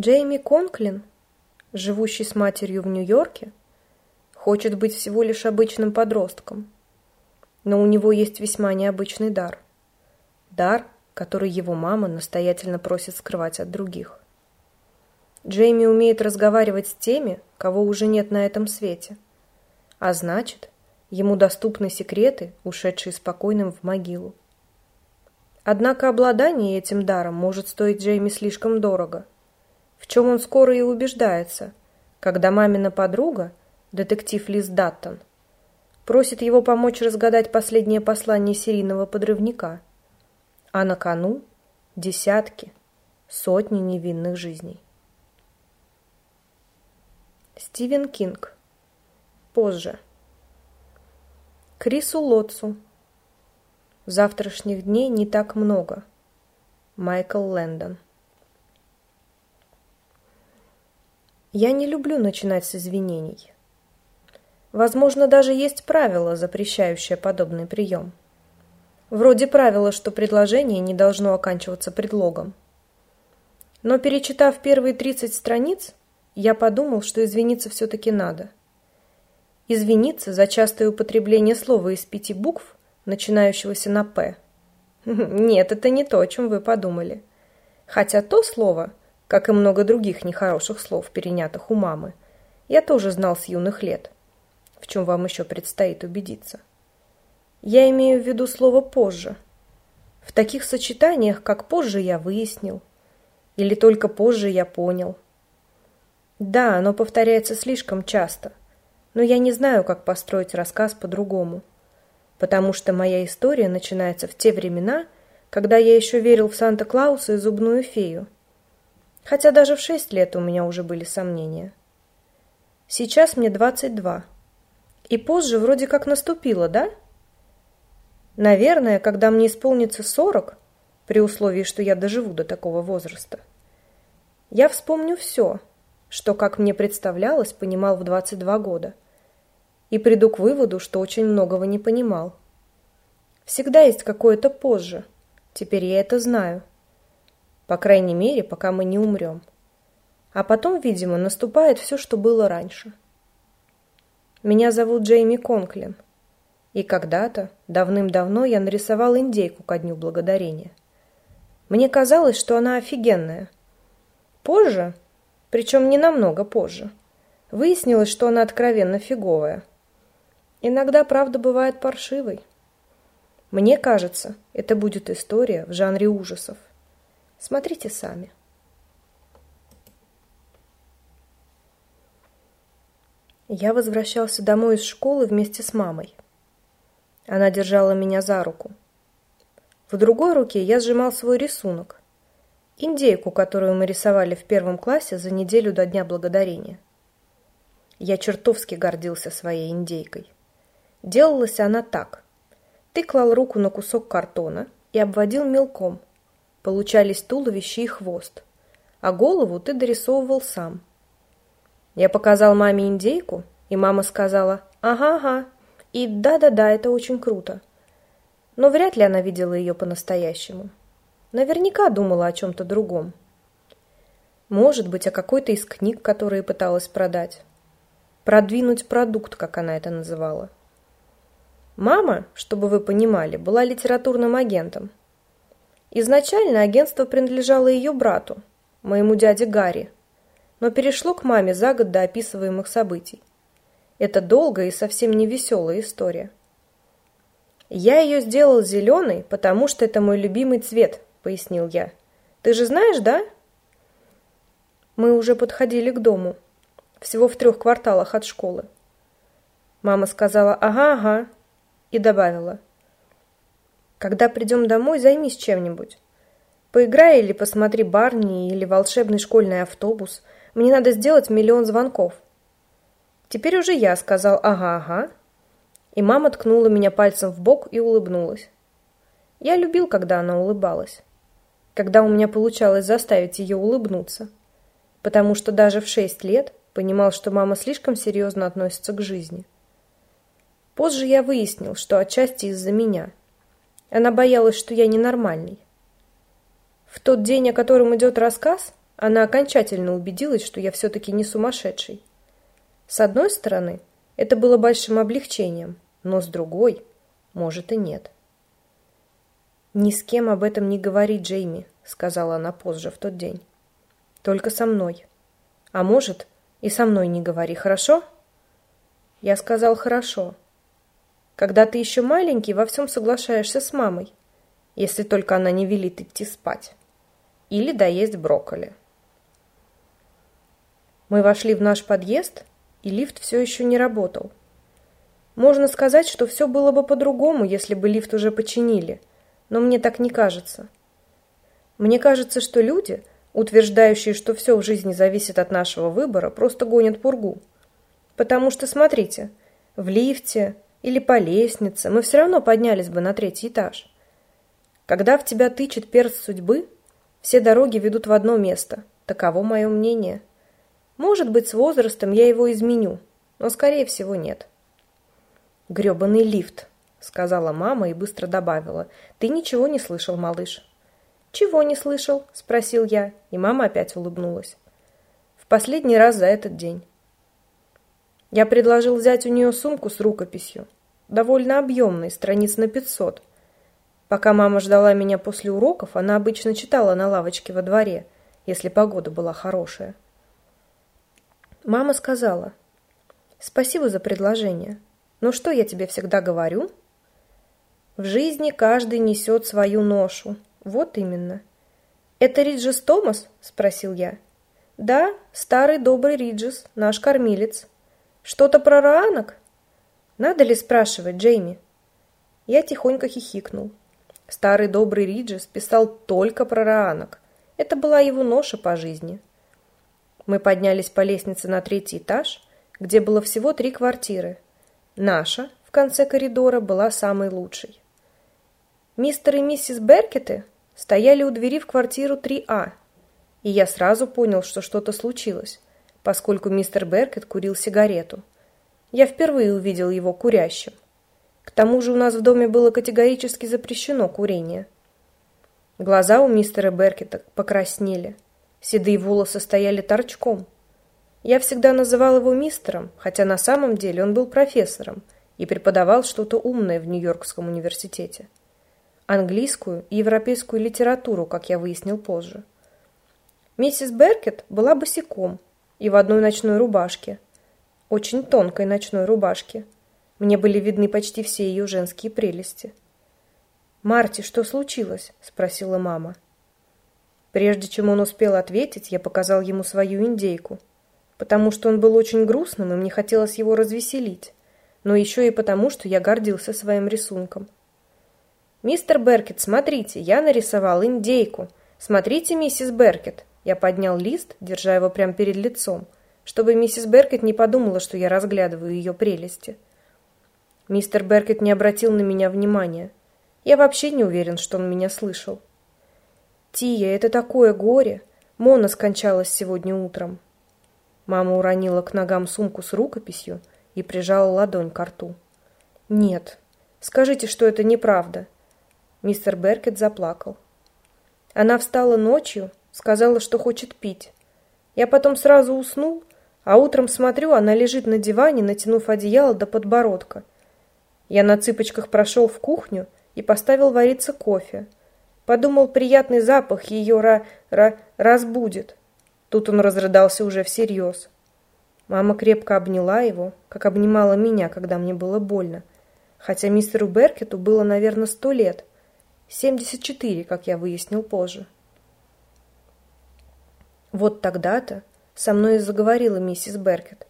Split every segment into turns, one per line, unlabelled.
Джейми Конклин, живущий с матерью в Нью-Йорке, хочет быть всего лишь обычным подростком. Но у него есть весьма необычный дар. Дар, который его мама настоятельно просит скрывать от других. Джейми умеет разговаривать с теми, кого уже нет на этом свете. А значит, ему доступны секреты, ушедшие спокойным в могилу. Однако обладание этим даром может стоить Джейми слишком дорого, в чем он скоро и убеждается, когда мамина подруга, детектив Лиз Даттон, просит его помочь разгадать последнее послание серийного подрывника, а на кону десятки, сотни невинных жизней. Стивен Кинг. Позже. Крису Лотсу. Завтрашних дней не так много. Майкл Лэндон. Я не люблю начинать с извинений. Возможно, даже есть правило, запрещающее подобный прием. Вроде правила, что предложение не должно оканчиваться предлогом. Но перечитав первые 30 страниц, я подумал, что извиниться все-таки надо. Извиниться за частое употребление слова из пяти букв, начинающегося на «п». Нет, это не то, о чем вы подумали. Хотя то слово, как и много других нехороших слов, перенятых у мамы, я тоже знал с юных лет, в чем вам еще предстоит убедиться. Я имею в виду слово «позже». В таких сочетаниях, как «позже я выяснил» или «только позже я понял». Да, оно повторяется слишком часто, но я не знаю, как построить рассказ по-другому. Потому что моя история начинается в те времена, когда я еще верил в Санта-Клауса и зубную фею. Хотя даже в шесть лет у меня уже были сомнения. Сейчас мне двадцать два. И позже вроде как наступило, да? Наверное, когда мне исполнится сорок, при условии, что я доживу до такого возраста, я вспомню все, что, как мне представлялось, понимал в 22 года. И приду к выводу, что очень многого не понимал. Всегда есть какое-то позже. Теперь я это знаю. По крайней мере, пока мы не умрем. А потом, видимо, наступает все, что было раньше. Меня зовут Джейми Конклин. И когда-то, давным-давно, я нарисовал индейку ко Дню Благодарения. Мне казалось, что она офигенная. Позже причем не намного позже. Выяснилось, что она откровенно фиговая. Иногда правда бывает паршивой. Мне кажется, это будет история в жанре ужасов. Смотрите сами. Я возвращался домой из школы вместе с мамой. Она держала меня за руку. В другой руке я сжимал свой рисунок индейку, которую мы рисовали в первом классе за неделю до Дня Благодарения. Я чертовски гордился своей индейкой. Делалась она так. Ты клал руку на кусок картона и обводил мелком. Получались туловище и хвост. А голову ты дорисовывал сам. Я показал маме индейку, и мама сказала «Ага-ага», и «Да-да-да, это очень круто». Но вряд ли она видела ее по-настоящему. Наверняка думала о чем-то другом. Может быть, о какой-то из книг, которые пыталась продать. Продвинуть продукт, как она это называла. Мама, чтобы вы понимали, была литературным агентом. Изначально агентство принадлежало ее брату, моему дяде Гарри, но перешло к маме за год до описываемых событий. Это долгая и совсем не веселая история. Я ее сделал зеленой, потому что это мой любимый цвет, — пояснил я. «Ты же знаешь, да?» Мы уже подходили к дому, всего в трех кварталах от школы. Мама сказала «Ага, ага» и добавила. «Когда придем домой, займись чем-нибудь. Поиграй или посмотри Барни или волшебный школьный автобус. Мне надо сделать миллион звонков». Теперь уже я сказал «Ага, ага», и мама ткнула меня пальцем в бок и улыбнулась. Я любил, когда она улыбалась когда у меня получалось заставить ее улыбнуться. Потому что даже в шесть лет понимал, что мама слишком серьезно относится к жизни. Позже я выяснил, что отчасти из-за меня. Она боялась, что я ненормальный. В тот день, о котором идет рассказ, она окончательно убедилась, что я все-таки не сумасшедший. С одной стороны, это было большим облегчением, но с другой, может и нет. «Ни с кем об этом не говори, Джейми», — сказала она позже в тот день. «Только со мной. А может, и со мной не говори, хорошо?» Я сказал «хорошо». Когда ты еще маленький, во всем соглашаешься с мамой, если только она не велит идти спать. Или доесть брокколи. Мы вошли в наш подъезд, и лифт все еще не работал. Можно сказать, что все было бы по-другому, если бы лифт уже починили, но мне так не кажется. Мне кажется, что люди, утверждающие, что все в жизни зависит от нашего выбора, просто гонят пургу. Потому что, смотрите, в лифте или по лестнице мы все равно поднялись бы на третий этаж. Когда в тебя тычет перст судьбы, все дороги ведут в одно место. Таково мое мнение. Может быть, с возрастом я его изменю, но, скорее всего, нет. Грёбаный лифт, сказала мама и быстро добавила. Ты ничего не слышал, малыш. Чего не слышал? спросил я, и мама опять улыбнулась. В последний раз за этот день. Я предложил взять у нее сумку с рукописью, довольно объемной, страниц на пятьсот. Пока мама ждала меня после уроков, она обычно читала на лавочке во дворе, если погода была хорошая. Мама сказала, «Спасибо за предложение. Но что я тебе всегда говорю?» «В жизни каждый несет свою ношу. Вот именно». «Это Риджис Томас?» – спросил я. «Да, старый добрый Риджис, наш кормилец». Что-то про Раанок? Надо ли спрашивать, Джейми? Я тихонько хихикнул. Старый добрый Риджес писал только про Раанок. Это была его ноша по жизни. Мы поднялись по лестнице на третий этаж, где было всего три квартиры. Наша, в конце коридора, была самой лучшей. Мистер и миссис Беркеты стояли у двери в квартиру 3А, и я сразу понял, что что-то случилось поскольку мистер Беркет курил сигарету. Я впервые увидел его курящим. К тому же у нас в доме было категорически запрещено курение. Глаза у мистера Беркета покраснели. Седые волосы стояли торчком. Я всегда называл его мистером, хотя на самом деле он был профессором и преподавал что-то умное в Нью-Йоркском университете. Английскую и европейскую литературу, как я выяснил позже. Миссис Беркет была босиком – и в одной ночной рубашке. Очень тонкой ночной рубашке. Мне были видны почти все ее женские прелести. «Марти, что случилось?» – спросила мама. Прежде чем он успел ответить, я показал ему свою индейку, потому что он был очень грустным, и мне хотелось его развеселить, но еще и потому, что я гордился своим рисунком. «Мистер Беркет, смотрите, я нарисовал индейку. Смотрите, миссис Беркет, я поднял лист, держа его прямо перед лицом, чтобы миссис Беркет не подумала, что я разглядываю ее прелести. Мистер Беркет не обратил на меня внимания. Я вообще не уверен, что он меня слышал. «Тия, это такое горе! Мона скончалась сегодня утром». Мама уронила к ногам сумку с рукописью и прижала ладонь к рту. «Нет, скажите, что это неправда». Мистер Беркет заплакал. Она встала ночью Сказала, что хочет пить. Я потом сразу уснул, а утром смотрю, она лежит на диване, натянув одеяло до подбородка. Я на цыпочках прошел в кухню и поставил вариться кофе. Подумал, приятный запах ее ра ра разбудит. Тут он разрыдался уже всерьез. Мама крепко обняла его, как обнимала меня, когда мне было больно. Хотя мистеру Беркету было, наверное, сто лет. Семьдесят четыре, как я выяснил позже. Вот тогда-то со мной и заговорила миссис Беркет.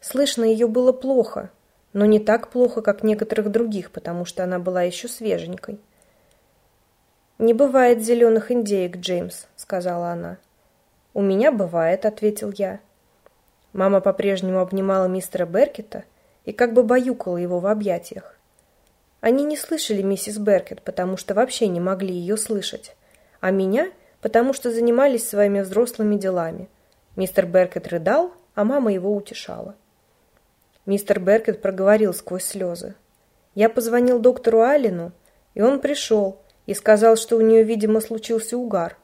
Слышно ее было плохо, но не так плохо, как некоторых других, потому что она была еще свеженькой. «Не бывает зеленых индеек, Джеймс», — сказала она. «У меня бывает», — ответил я. Мама по-прежнему обнимала мистера Беркета и как бы баюкала его в объятиях. Они не слышали миссис Беркет, потому что вообще не могли ее слышать, а меня потому что занимались своими взрослыми делами. Мистер Беркет рыдал, а мама его утешала. Мистер Беркет проговорил сквозь слезы. Я позвонил доктору Аллену, и он пришел и сказал, что у нее, видимо, случился угар.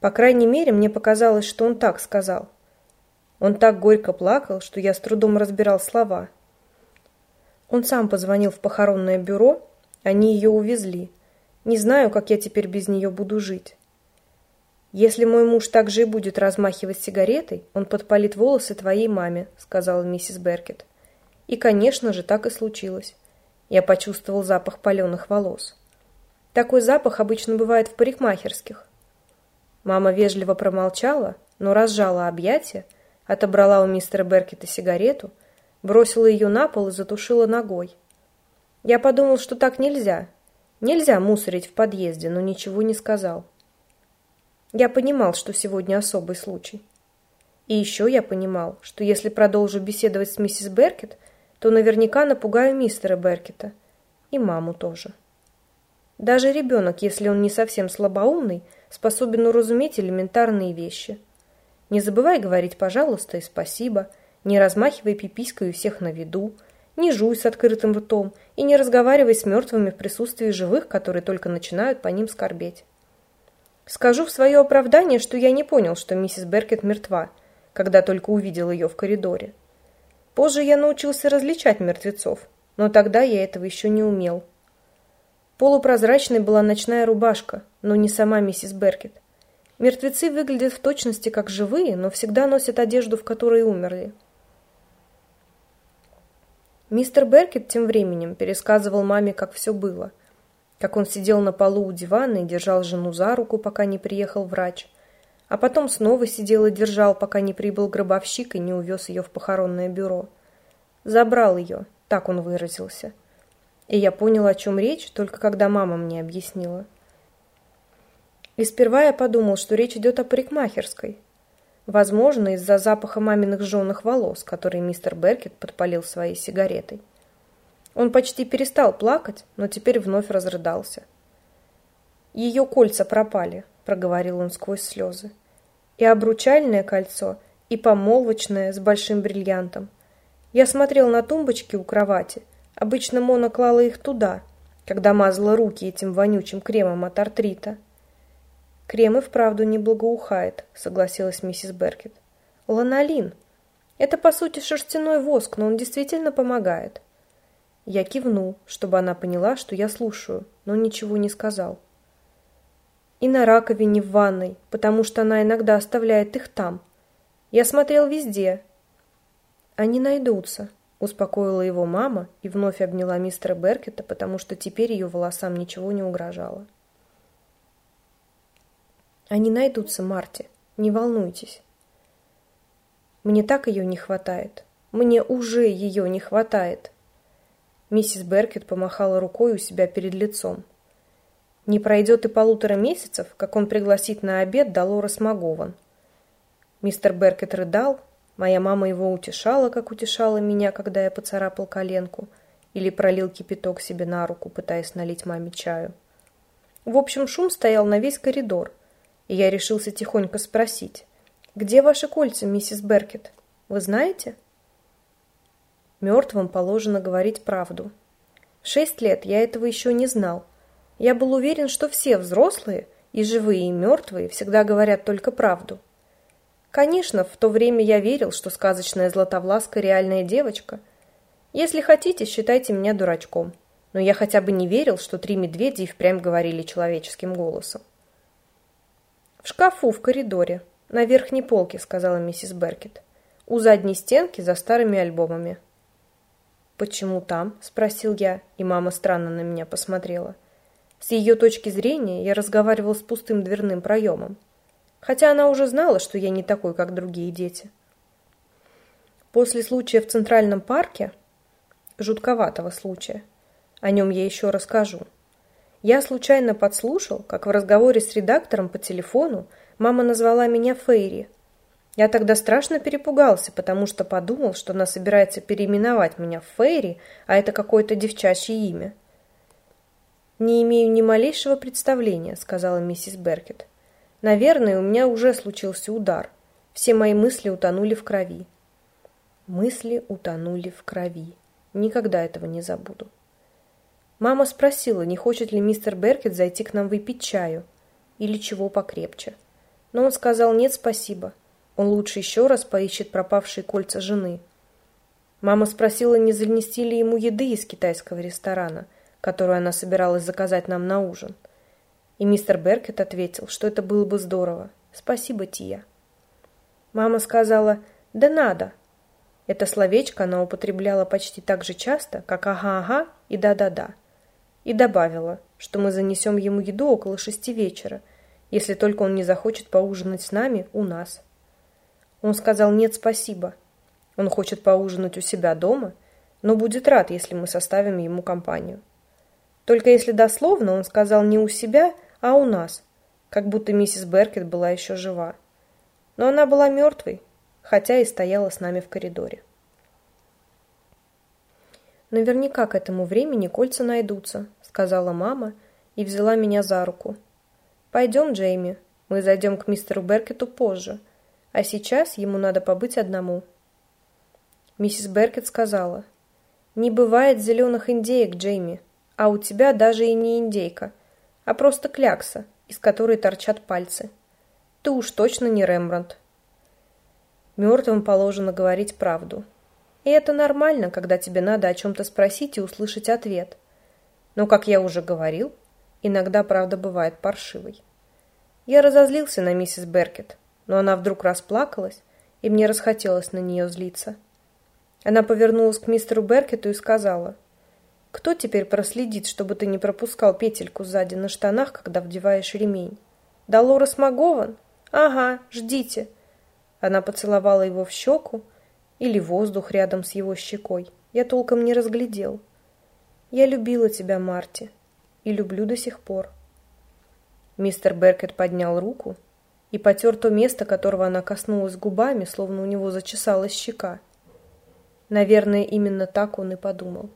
По крайней мере, мне показалось, что он так сказал. Он так горько плакал, что я с трудом разбирал слова. Он сам позвонил в похоронное бюро, они ее увезли. Не знаю, как я теперь без нее буду жить. Если мой муж так же и будет размахивать сигаретой, он подпалит волосы твоей маме, сказала миссис Беркет. И, конечно же, так и случилось. Я почувствовал запах паленых волос. Такой запах обычно бывает в парикмахерских. Мама вежливо промолчала, но разжала объятия, отобрала у мистера Беркета сигарету, бросила ее на пол и затушила ногой. Я подумал, что так нельзя. Нельзя мусорить в подъезде, но ничего не сказал. Я понимал, что сегодня особый случай. И еще я понимал, что если продолжу беседовать с миссис Беркет, то наверняка напугаю мистера Беркета. И маму тоже. Даже ребенок, если он не совсем слабоумный, способен уразуметь элементарные вещи. Не забывай говорить «пожалуйста» и «спасибо», не размахивай пиписькой у всех на виду, не жуй с открытым ртом и не разговаривай с мертвыми в присутствии живых, которые только начинают по ним скорбеть. Скажу в свое оправдание, что я не понял, что миссис Беркет мертва, когда только увидел ее в коридоре. Позже я научился различать мертвецов, но тогда я этого еще не умел. Полупрозрачной была ночная рубашка, но не сама миссис Беркет. Мертвецы выглядят в точности как живые, но всегда носят одежду, в которой умерли. Мистер Беркет тем временем пересказывал маме, как все было. Как он сидел на полу у дивана и держал жену за руку, пока не приехал врач. А потом снова сидел и держал, пока не прибыл гробовщик и не увез ее в похоронное бюро. Забрал ее, так он выразился. И я понял, о чем речь, только когда мама мне объяснила. И сперва я подумал, что речь идет о парикмахерской. Возможно, из-за запаха маминых жженых волос, которые мистер Беркет подпалил своей сигаретой. Он почти перестал плакать, но теперь вновь разрыдался. «Ее кольца пропали», — проговорил он сквозь слезы. «И обручальное кольцо, и помолвочное с большим бриллиантом. Я смотрел на тумбочки у кровати — Обычно Мона клала их туда, когда мазала руки этим вонючим кремом от артрита. «Крем и вправду не благоухает», — согласилась миссис Беркет. «Ланолин. Это, по сути, шерстяной воск, но он действительно помогает». Я кивнул, чтобы она поняла, что я слушаю, но ничего не сказал. И на раковине в ванной, потому что она иногда оставляет их там. Я смотрел везде. Они найдутся, Успокоила его мама и вновь обняла мистера Беркета, потому что теперь ее волосам ничего не угрожало. «Они найдутся, Марти. Не волнуйтесь. Мне так ее не хватает. Мне уже ее не хватает». Миссис Беркет помахала рукой у себя перед лицом. Не пройдет и полутора месяцев, как он пригласит на обед Долорес Магован. Мистер Беркет рыдал, Моя мама его утешала, как утешала меня, когда я поцарапал коленку, или пролил кипяток себе на руку, пытаясь налить маме чаю. В общем, шум стоял на весь коридор, и я решился тихонько спросить, «Где ваши кольца, миссис Беркет? Вы знаете?» Мертвым положено говорить правду. Шесть лет я этого еще не знал. Я был уверен, что все взрослые, и живые, и мертвые, всегда говорят только правду. Конечно, в то время я верил, что сказочная Златовласка реальная девочка. Если хотите, считайте меня дурачком. Но я хотя бы не верил, что три медведя и впрямь говорили человеческим голосом. «В шкафу, в коридоре, на верхней полке», — сказала миссис Беркет. «У задней стенки за старыми альбомами». «Почему там?» — спросил я, и мама странно на меня посмотрела. С ее точки зрения я разговаривал с пустым дверным проемом хотя она уже знала, что я не такой, как другие дети. После случая в Центральном парке, жутковатого случая, о нем я еще расскажу, я случайно подслушал, как в разговоре с редактором по телефону мама назвала меня Фейри. Я тогда страшно перепугался, потому что подумал, что она собирается переименовать меня в Фейри, а это какое-то девчачье имя. «Не имею ни малейшего представления», — сказала миссис Беркет. Наверное, у меня уже случился удар. Все мои мысли утонули в крови. Мысли утонули в крови. Никогда этого не забуду. Мама спросила, не хочет ли мистер Беркет зайти к нам выпить чаю или чего покрепче. Но он сказал нет, спасибо. Он лучше еще раз поищет пропавшие кольца жены. Мама спросила, не занести ли ему еды из китайского ресторана, которую она собиралась заказать нам на ужин. И мистер Беркет ответил, что это было бы здорово. Спасибо, Тия. Мама сказала «Да надо». Это словечко она употребляла почти так же часто, как «ага-ага» и «да-да-да». И добавила, что мы занесем ему еду около шести вечера, если только он не захочет поужинать с нами у нас. Он сказал «нет, спасибо». Он хочет поужинать у себя дома, но будет рад, если мы составим ему компанию. Только если дословно, он сказал не у себя, а у нас, как будто миссис Беркет была еще жива. Но она была мертвой, хотя и стояла с нами в коридоре. «Наверняка к этому времени кольца найдутся», — сказала мама и взяла меня за руку. «Пойдем, Джейми, мы зайдем к мистеру Беркету позже, а сейчас ему надо побыть одному». Миссис Беркет сказала, «Не бывает зеленых индеек, Джейми, а у тебя даже и не индейка, а просто клякса, из которой торчат пальцы. Ты уж точно не Рембрандт. Мертвым положено говорить правду. И это нормально, когда тебе надо о чем-то спросить и услышать ответ. Но, как я уже говорил, иногда правда бывает паршивой. Я разозлился на миссис Беркет, но она вдруг расплакалась, и мне расхотелось на нее злиться. Она повернулась к мистеру Беркету и сказала, «Кто теперь проследит, чтобы ты не пропускал петельку сзади на штанах, когда вдеваешь ремень? Долорес Магован? Ага, ждите». Она поцеловала его в щеку или воздух рядом с его щекой. Я толком не разглядел. «Я любила тебя, Марти, и люблю до сих пор». Мистер Беркет поднял руку и потер то место, которого она коснулась губами, словно у него зачесалась щека. Наверное, именно так он и подумал.